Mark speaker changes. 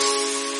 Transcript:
Speaker 1: Música